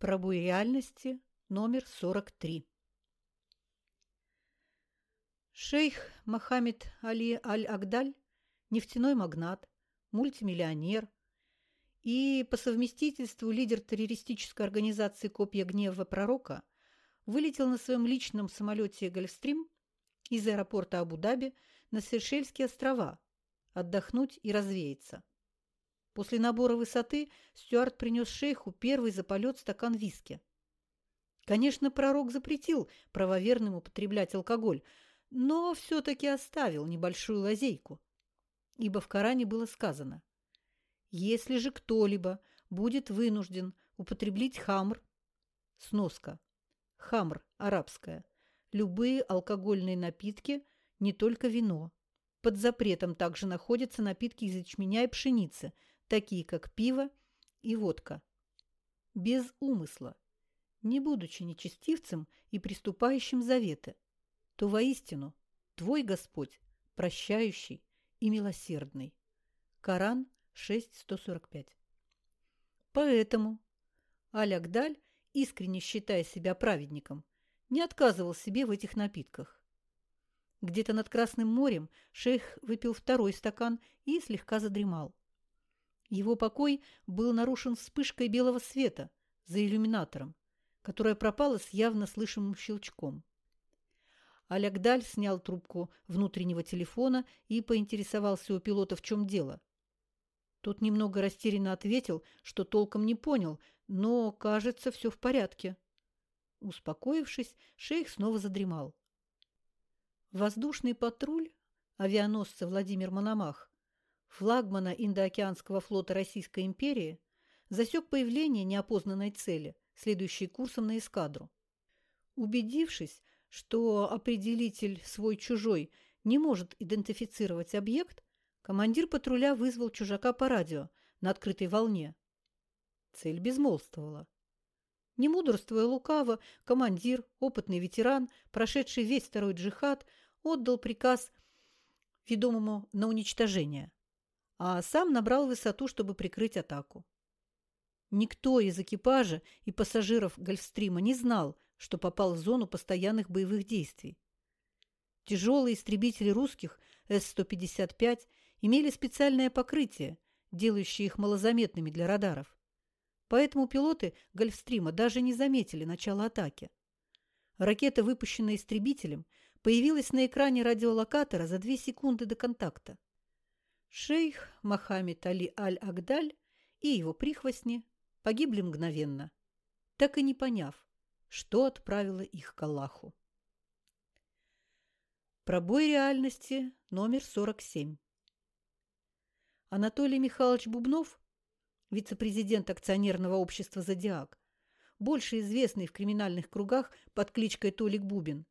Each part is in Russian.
Пробой реальности номер 43. Шейх Мохаммед Али Аль-Агдаль – нефтяной магнат, мультимиллионер и по совместительству лидер террористической организации «Копья гнева пророка» вылетел на своем личном самолете «Гольфстрим» из аэропорта Абу-Даби на Сейшельские острова отдохнуть и развеяться. После набора высоты Стюарт принес шейху первый за полет стакан виски. Конечно, пророк запретил правоверным употреблять алкоголь, но все-таки оставил небольшую лазейку, ибо в Коране было сказано «Если же кто-либо будет вынужден употреблить хамр, сноска, хамр, арабская, любые алкогольные напитки, не только вино. Под запретом также находятся напитки из ячменя и пшеницы – такие как пиво и водка. Без умысла, не будучи нечестивцем и приступающим заветы, то воистину твой Господь прощающий и милосердный. Коран 6.145 Поэтому Аль-Агдаль, искренне считая себя праведником, не отказывал себе в этих напитках. Где-то над Красным морем шейх выпил второй стакан и слегка задремал. Его покой был нарушен вспышкой белого света за иллюминатором, которая пропала с явно слышимым щелчком. Алягдаль снял трубку внутреннего телефона и поинтересовался у пилота, в чем дело. Тот немного растерянно ответил, что толком не понял, но, кажется, все в порядке. Успокоившись, шейх снова задремал. Воздушный патруль авианосца Владимир Мономах флагмана Индоокеанского флота Российской империи, засек появление неопознанной цели, следующей курсом на эскадру. Убедившись, что определитель свой-чужой не может идентифицировать объект, командир патруля вызвал чужака по радио на открытой волне. Цель безмолвствовала. Не мудрствуя лукаво, командир, опытный ветеран, прошедший весь второй джихад, отдал приказ ведомому на уничтожение а сам набрал высоту, чтобы прикрыть атаку. Никто из экипажа и пассажиров «Гольфстрима» не знал, что попал в зону постоянных боевых действий. Тяжелые истребители русских С-155 имели специальное покрытие, делающее их малозаметными для радаров. Поэтому пилоты «Гольфстрима» даже не заметили начала атаки. Ракета, выпущенная истребителем, появилась на экране радиолокатора за две секунды до контакта. Шейх Мохаммед Али Аль-Агдаль и его прихвостни погибли мгновенно, так и не поняв, что отправило их к Аллаху. Пробой реальности номер 47. Анатолий Михайлович Бубнов, вице-президент акционерного общества «Зодиак», больше известный в криминальных кругах под кличкой Толик Бубин,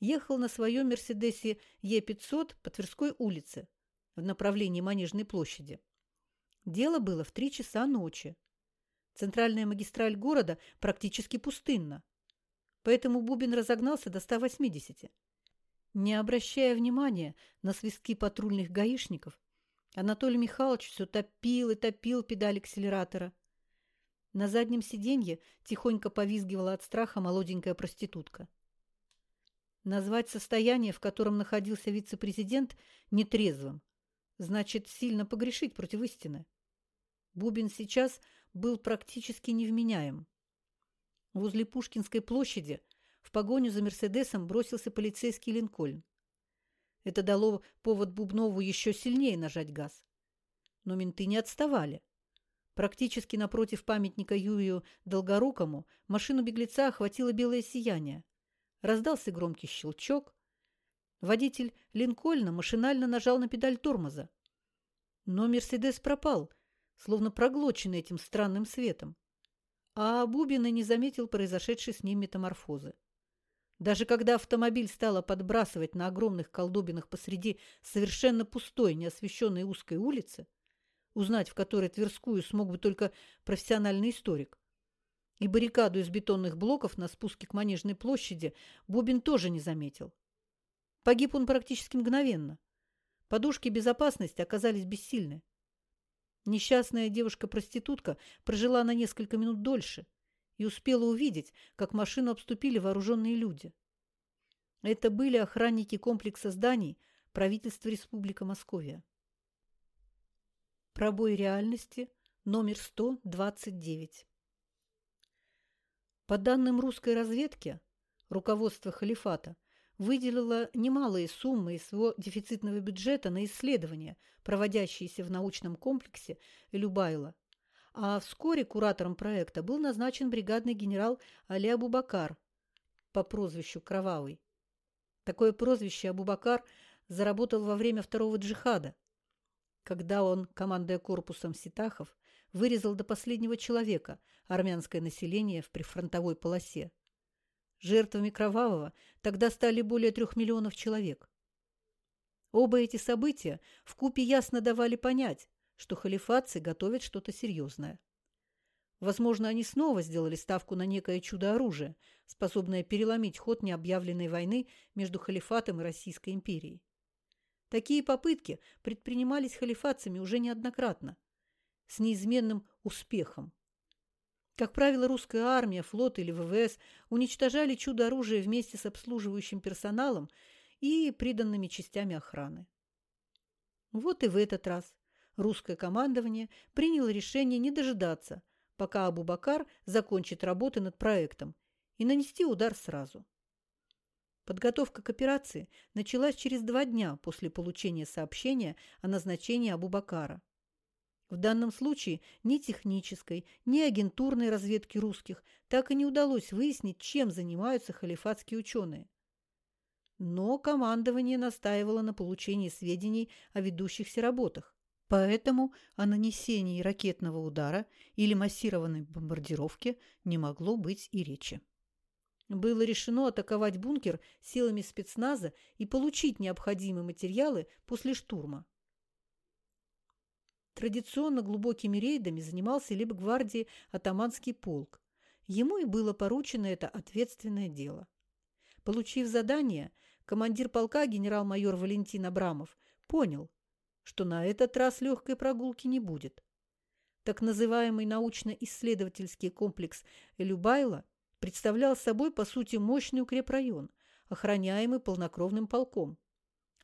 ехал на своем «Мерседесе Е500» по Тверской улице, в направлении Манежной площади. Дело было в три часа ночи. Центральная магистраль города практически пустынна. Поэтому Бубин разогнался до 180. Не обращая внимания на свистки патрульных гаишников, Анатолий Михайлович все топил и топил педаль акселератора. На заднем сиденье тихонько повизгивала от страха молоденькая проститутка. Назвать состояние, в котором находился вице-президент, нетрезвым, значит сильно погрешить против истины. Бубин сейчас был практически невменяем. Возле Пушкинской площади в погоню за «Мерседесом» бросился полицейский Линкольн. Это дало повод Бубнову еще сильнее нажать газ. Но менты не отставали. Практически напротив памятника Юрию Долгорукому машину беглеца охватило белое сияние. Раздался громкий щелчок, Водитель Линкольна машинально нажал на педаль тормоза. Но «Мерседес» пропал, словно проглоченный этим странным светом. А Бубин и не заметил произошедшей с ним метаморфозы. Даже когда автомобиль стало подбрасывать на огромных колдобинах посреди совершенно пустой, неосвещенной узкой улицы, узнать в которой Тверскую смог бы только профессиональный историк, и баррикаду из бетонных блоков на спуске к Манежной площади Бубин тоже не заметил. Погиб он практически мгновенно. Подушки безопасности оказались бессильны. Несчастная девушка-проститутка прожила на несколько минут дольше, и успела увидеть, как машину обступили вооруженные люди. Это были охранники комплекса зданий правительства Республика Московия. Пробой реальности номер 129. По данным русской разведки, руководство халифата выделило немалые суммы из своего дефицитного бюджета на исследования, проводящиеся в научном комплексе Любайла, а вскоре куратором проекта был назначен бригадный генерал Али Абубакар по прозвищу Кровавый. Такое прозвище Абубакар заработал во время второго джихада, когда он, командуя корпусом ситахов, вырезал до последнего человека армянское население в прифронтовой полосе. Жертвами Кровавого тогда стали более трех миллионов человек. Оба эти события вкупе ясно давали понять, что халифатцы готовят что-то серьезное. Возможно, они снова сделали ставку на некое чудо-оружие, способное переломить ход необъявленной войны между халифатом и Российской империей. Такие попытки предпринимались халифатцами уже неоднократно, с неизменным успехом. Как правило, русская армия, флот или ВВС уничтожали чудо-оружие вместе с обслуживающим персоналом и приданными частями охраны. Вот и в этот раз русское командование приняло решение не дожидаться, пока Абу-Бакар закончит работы над проектом, и нанести удар сразу. Подготовка к операции началась через два дня после получения сообщения о назначении Абу-Бакара. В данном случае ни технической, ни агентурной разведки русских так и не удалось выяснить, чем занимаются халифатские ученые. Но командование настаивало на получении сведений о ведущихся работах. Поэтому о нанесении ракетного удара или массированной бомбардировки не могло быть и речи. Было решено атаковать бункер силами спецназа и получить необходимые материалы после штурма. Традиционно глубокими рейдами занимался либо гвардии атаманский полк. Ему и было поручено это ответственное дело. Получив задание, командир полка генерал-майор Валентин Абрамов понял, что на этот раз легкой прогулки не будет. Так называемый научно-исследовательский комплекс Любайла представлял собой, по сути, мощный укрепрайон, охраняемый полнокровным полком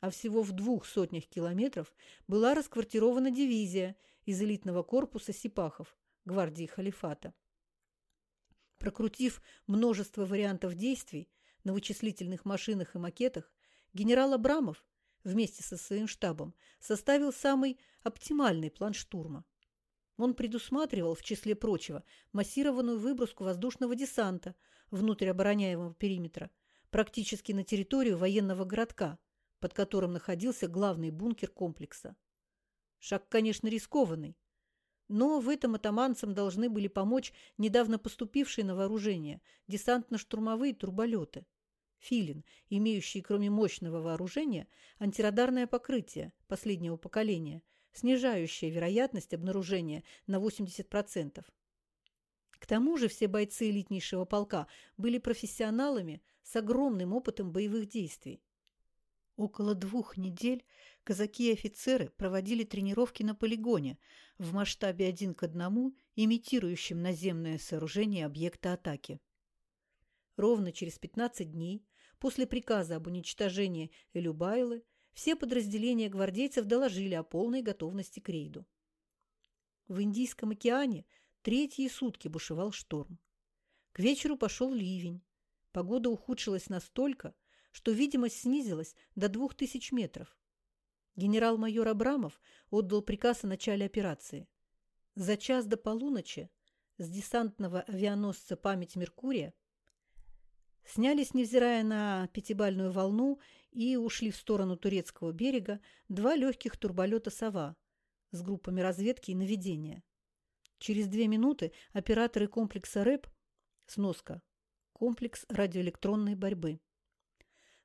а всего в двух сотнях километров была расквартирована дивизия из элитного корпуса сипахов гвардии халифата. Прокрутив множество вариантов действий на вычислительных машинах и макетах, генерал Абрамов вместе со своим штабом составил самый оптимальный план штурма. Он предусматривал, в числе прочего, массированную выброску воздушного десанта внутрь обороняемого периметра, практически на территорию военного городка – под которым находился главный бункер комплекса. Шаг, конечно, рискованный, но в этом атаманцам должны были помочь недавно поступившие на вооружение десантно-штурмовые турболеты. «Филин», имеющие, кроме мощного вооружения, антирадарное покрытие последнего поколения, снижающее вероятность обнаружения на 80%. К тому же все бойцы элитнейшего полка были профессионалами с огромным опытом боевых действий. Около двух недель казаки и офицеры проводили тренировки на полигоне в масштабе один к одному, имитирующем наземное сооружение объекта атаки. Ровно через 15 дней после приказа об уничтожении Элюбайлы все подразделения гвардейцев доложили о полной готовности к рейду. В Индийском океане третьи сутки бушевал шторм. К вечеру пошел ливень. Погода ухудшилась настолько, что видимость снизилась до двух тысяч метров. Генерал-майор Абрамов отдал приказ о начале операции. За час до полуночи с десантного авианосца «Память Меркурия» снялись, невзирая на пятибальную волну, и ушли в сторону турецкого берега два легких турболета «Сова» с группами разведки и наведения. Через две минуты операторы комплекса РЭП сноска комплекс радиоэлектронной борьбы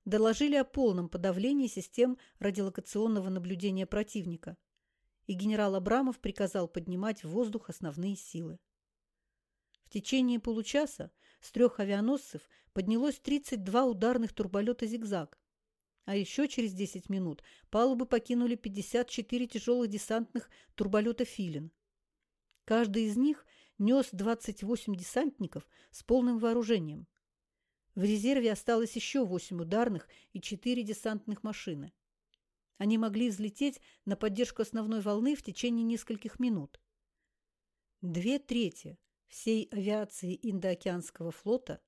доложили о полном подавлении систем радиолокационного наблюдения противника, и генерал Абрамов приказал поднимать в воздух основные силы. В течение получаса с трех авианосцев поднялось 32 ударных турболета «Зигзаг», а еще через 10 минут палубы покинули 54 тяжелых десантных турболета «Филин». Каждый из них нес 28 десантников с полным вооружением. В резерве осталось еще 8 ударных и 4 десантных машины. Они могли взлететь на поддержку основной волны в течение нескольких минут. Две трети всей авиации Индоокеанского флота,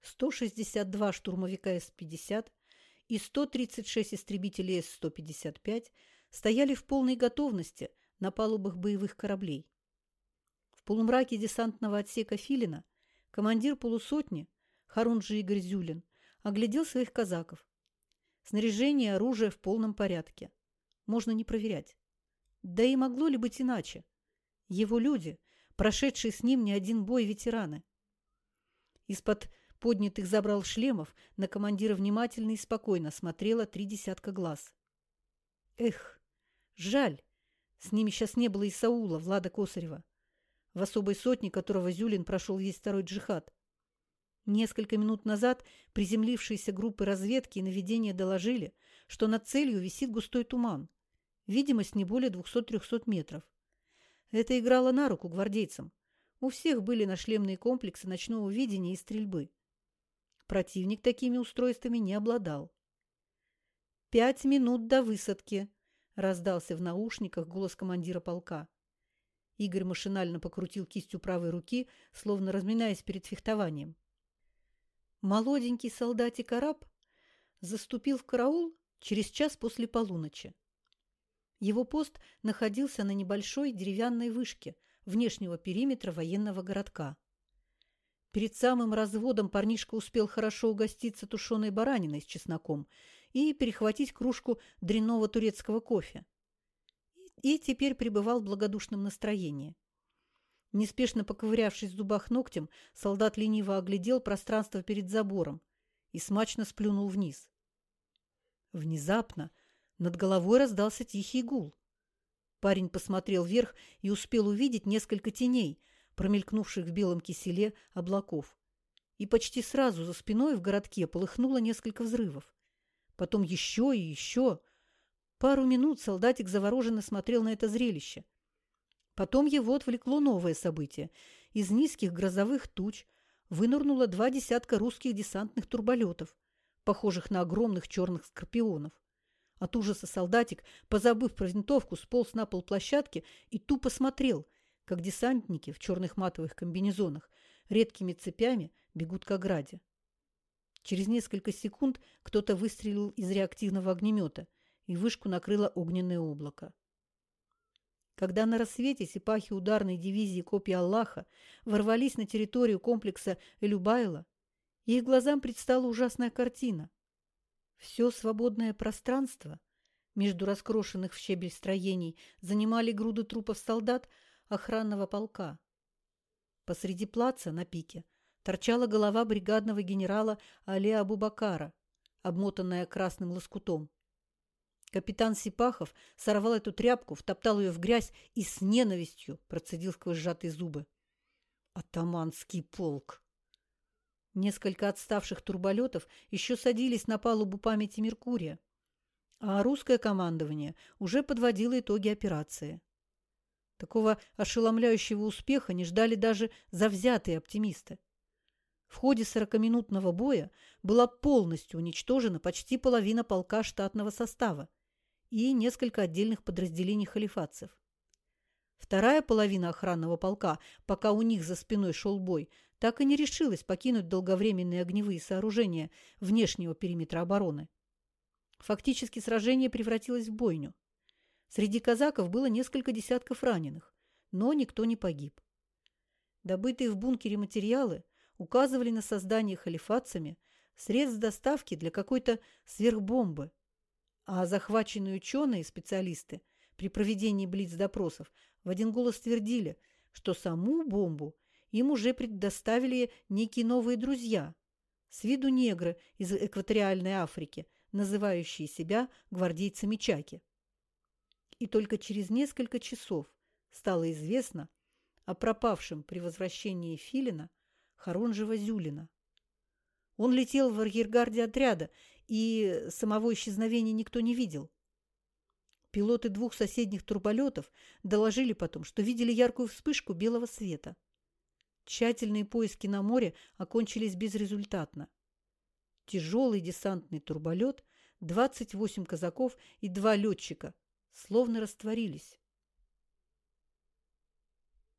162 штурмовика С-50 и 136 истребителей С-155 стояли в полной готовности на палубах боевых кораблей. В полумраке десантного отсека Филина командир полусотни Харунжи Игорь Зюлин оглядел своих казаков. Снаряжение и оружие в полном порядке. Можно не проверять. Да и могло ли быть иначе? Его люди, прошедшие с ним не один бой ветераны. Из-под поднятых забрал шлемов на командира внимательно и спокойно смотрело три десятка глаз. Эх, жаль, с ними сейчас не было и Саула, Влада Косарева, в особой сотне которого Зюлин прошел весь второй джихад. Несколько минут назад приземлившиеся группы разведки и наведения доложили, что над целью висит густой туман. Видимость не более 200-300 метров. Это играло на руку гвардейцам. У всех были нашлемные комплексы ночного видения и стрельбы. Противник такими устройствами не обладал. «Пять минут до высадки!» – раздался в наушниках голос командира полка. Игорь машинально покрутил кистью правой руки, словно разминаясь перед фехтованием. Молоденький солдатик-араб заступил в караул через час после полуночи. Его пост находился на небольшой деревянной вышке внешнего периметра военного городка. Перед самым разводом парнишка успел хорошо угоститься тушеной бараниной с чесноком и перехватить кружку дрянного турецкого кофе. И теперь пребывал в благодушном настроении. Неспешно поковырявшись в зубах ногтем, солдат лениво оглядел пространство перед забором и смачно сплюнул вниз. Внезапно над головой раздался тихий гул. Парень посмотрел вверх и успел увидеть несколько теней – промелькнувших в белом киселе облаков. И почти сразу за спиной в городке полыхнуло несколько взрывов. Потом еще и еще. Пару минут солдатик завороженно смотрел на это зрелище. Потом его отвлекло новое событие. Из низких грозовых туч вынырнуло два десятка русских десантных турболетов, похожих на огромных черных скорпионов. От ужаса солдатик, позабыв про винтовку, сполз на пол площадки и тупо смотрел, как десантники в черных матовых комбинезонах редкими цепями бегут к ограде. Через несколько секунд кто-то выстрелил из реактивного огнемета, и вышку накрыло огненное облако. Когда на рассвете сипахи ударной дивизии Копья Аллаха ворвались на территорию комплекса Элюбайла, их глазам предстала ужасная картина. Все свободное пространство между раскрошенных в щебель строений занимали груды трупов солдат, охранного полка. Посреди плаца на пике торчала голова бригадного генерала Али Абубакара, обмотанная красным лоскутом. Капитан Сипахов сорвал эту тряпку, втоптал ее в грязь и с ненавистью процедил сквозь сжатые зубы. Атаманский полк! Несколько отставших турболетов еще садились на палубу памяти Меркурия, а русское командование уже подводило итоги операции. Такого ошеломляющего успеха не ждали даже завзятые оптимисты. В ходе сорокаминутного боя была полностью уничтожена почти половина полка штатного состава и несколько отдельных подразделений халифатцев. Вторая половина охранного полка, пока у них за спиной шел бой, так и не решилась покинуть долговременные огневые сооружения внешнего периметра обороны. Фактически сражение превратилось в бойню. Среди казаков было несколько десятков раненых, но никто не погиб. Добытые в бункере материалы указывали на создание халифатцами средств доставки для какой-то сверхбомбы, а захваченные ученые и специалисты при проведении блиц-допросов в один голос твердили, что саму бомбу им уже предоставили некие новые друзья, с виду негры из экваториальной Африки, называющие себя гвардейцами Чаки и только через несколько часов стало известно о пропавшем при возвращении Филина Харунжева-Зюлина. Он летел в арьергарде отряда, и самого исчезновения никто не видел. Пилоты двух соседних турболетов доложили потом, что видели яркую вспышку белого света. Тщательные поиски на море окончились безрезультатно. Тяжелый десантный турболет, 28 казаков и два летчика словно растворились.